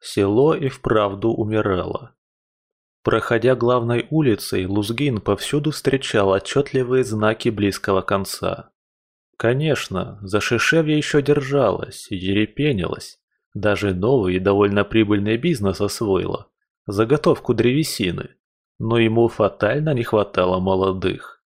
село и вправду умирало. Проходя главной улицей, Лузгин повсюду встречал отчетливые знаки близкого конца. Конечно, Зашишевье еще держалось ерепенилось. Даже новый и довольно прибыльный бизнес освоило – заготовку древесины. Но ему фатально не хватало молодых.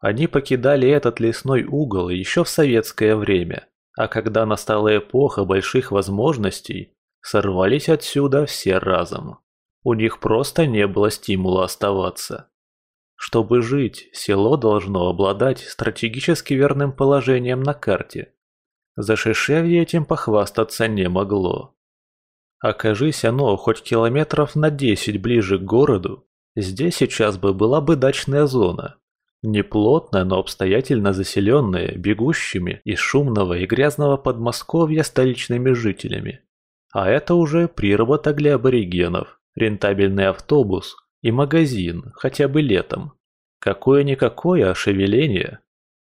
Они покидали этот лесной угол еще в советское время, а когда настала эпоха больших возможностей, сорвались отсюда все разом. У них просто не было стимула оставаться. Чтобы жить, село должно обладать стратегически верным положением на карте. Зашишевье этим похвастаться не могло. Окажись оно хоть километров на десять ближе к городу, здесь сейчас бы была бы дачная зона. Неплотно, но обстоятельно заселенная бегущими из шумного и грязного Подмосковья столичными жителями. А это уже приработок для аборигенов, рентабельный автобус и магазин, хотя бы летом. Какое-никакое шевеление.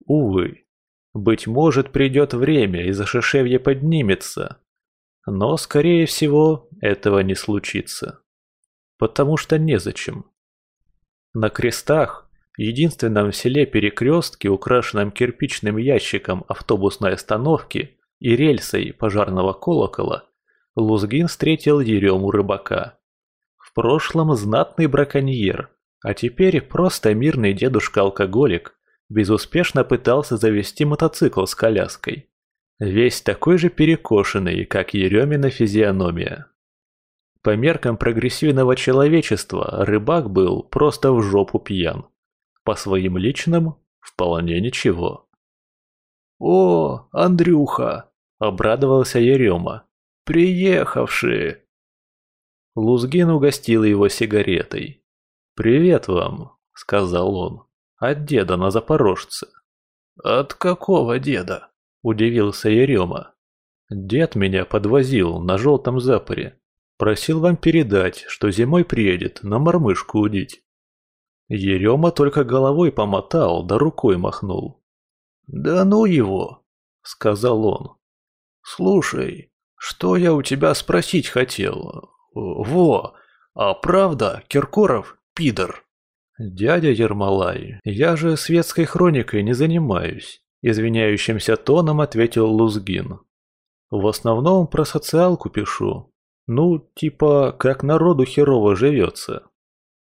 Увы. Быть может, придет время, и зашишевье поднимется. Но, скорее всего, этого не случится. Потому что незачем. На крестах, единственном в селе перекрестке, украшенном кирпичным ящиком автобусной остановки и рельсой пожарного колокола, Лузгин встретил Ерему рыбака. В прошлом знатный браконьер, а теперь просто мирный дедушка-алкоголик безуспешно пытался завести мотоцикл с коляской. Весь такой же перекошенный, как Еремина физиономия. По меркам прогрессивного человечества рыбак был просто в жопу пьян. По своим личным вполне ничего. «О, Андрюха!» – обрадовался Ерема. «Приехавшие!» Лузгин угостил его сигаретой. «Привет вам», — сказал он, — «от деда на Запорожце». «От какого деда?» — удивился Ерема. «Дед меня подвозил на желтом запоре. Просил вам передать, что зимой приедет на мормышку удить». Ерема только головой помотал, да рукой махнул. «Да ну его!» — сказал он. «Слушай, что я у тебя спросить хотел? Во, а правда, Киркоров – пидор?» «Дядя Ермолай, я же светской хроникой не занимаюсь», – извиняющимся тоном ответил Лузгин. «В основном про социалку пишу. Ну, типа, как народу херово живется».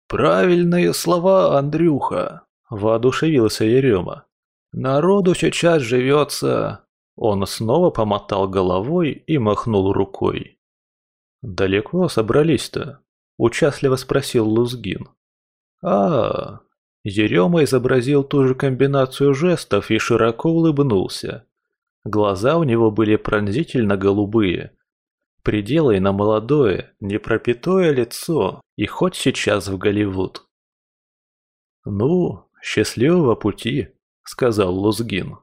«Правильные слова, Андрюха», – воодушевился Ерема. «Народу сейчас живется...» Он снова помотал головой и махнул рукой. «Далеко собрались-то?» – участливо спросил Лузгин. а, Ерема изобразил ту же комбинацию жестов и широко улыбнулся. Глаза у него были пронзительно голубые. Приделай на молодое, непропитое лицо, и хоть сейчас в Голливуд. «Ну, счастливого пути», — сказал Лузгин.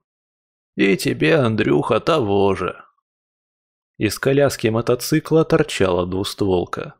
«И тебе, Андрюха, того же», из коляски мотоцикла торчала двустволка.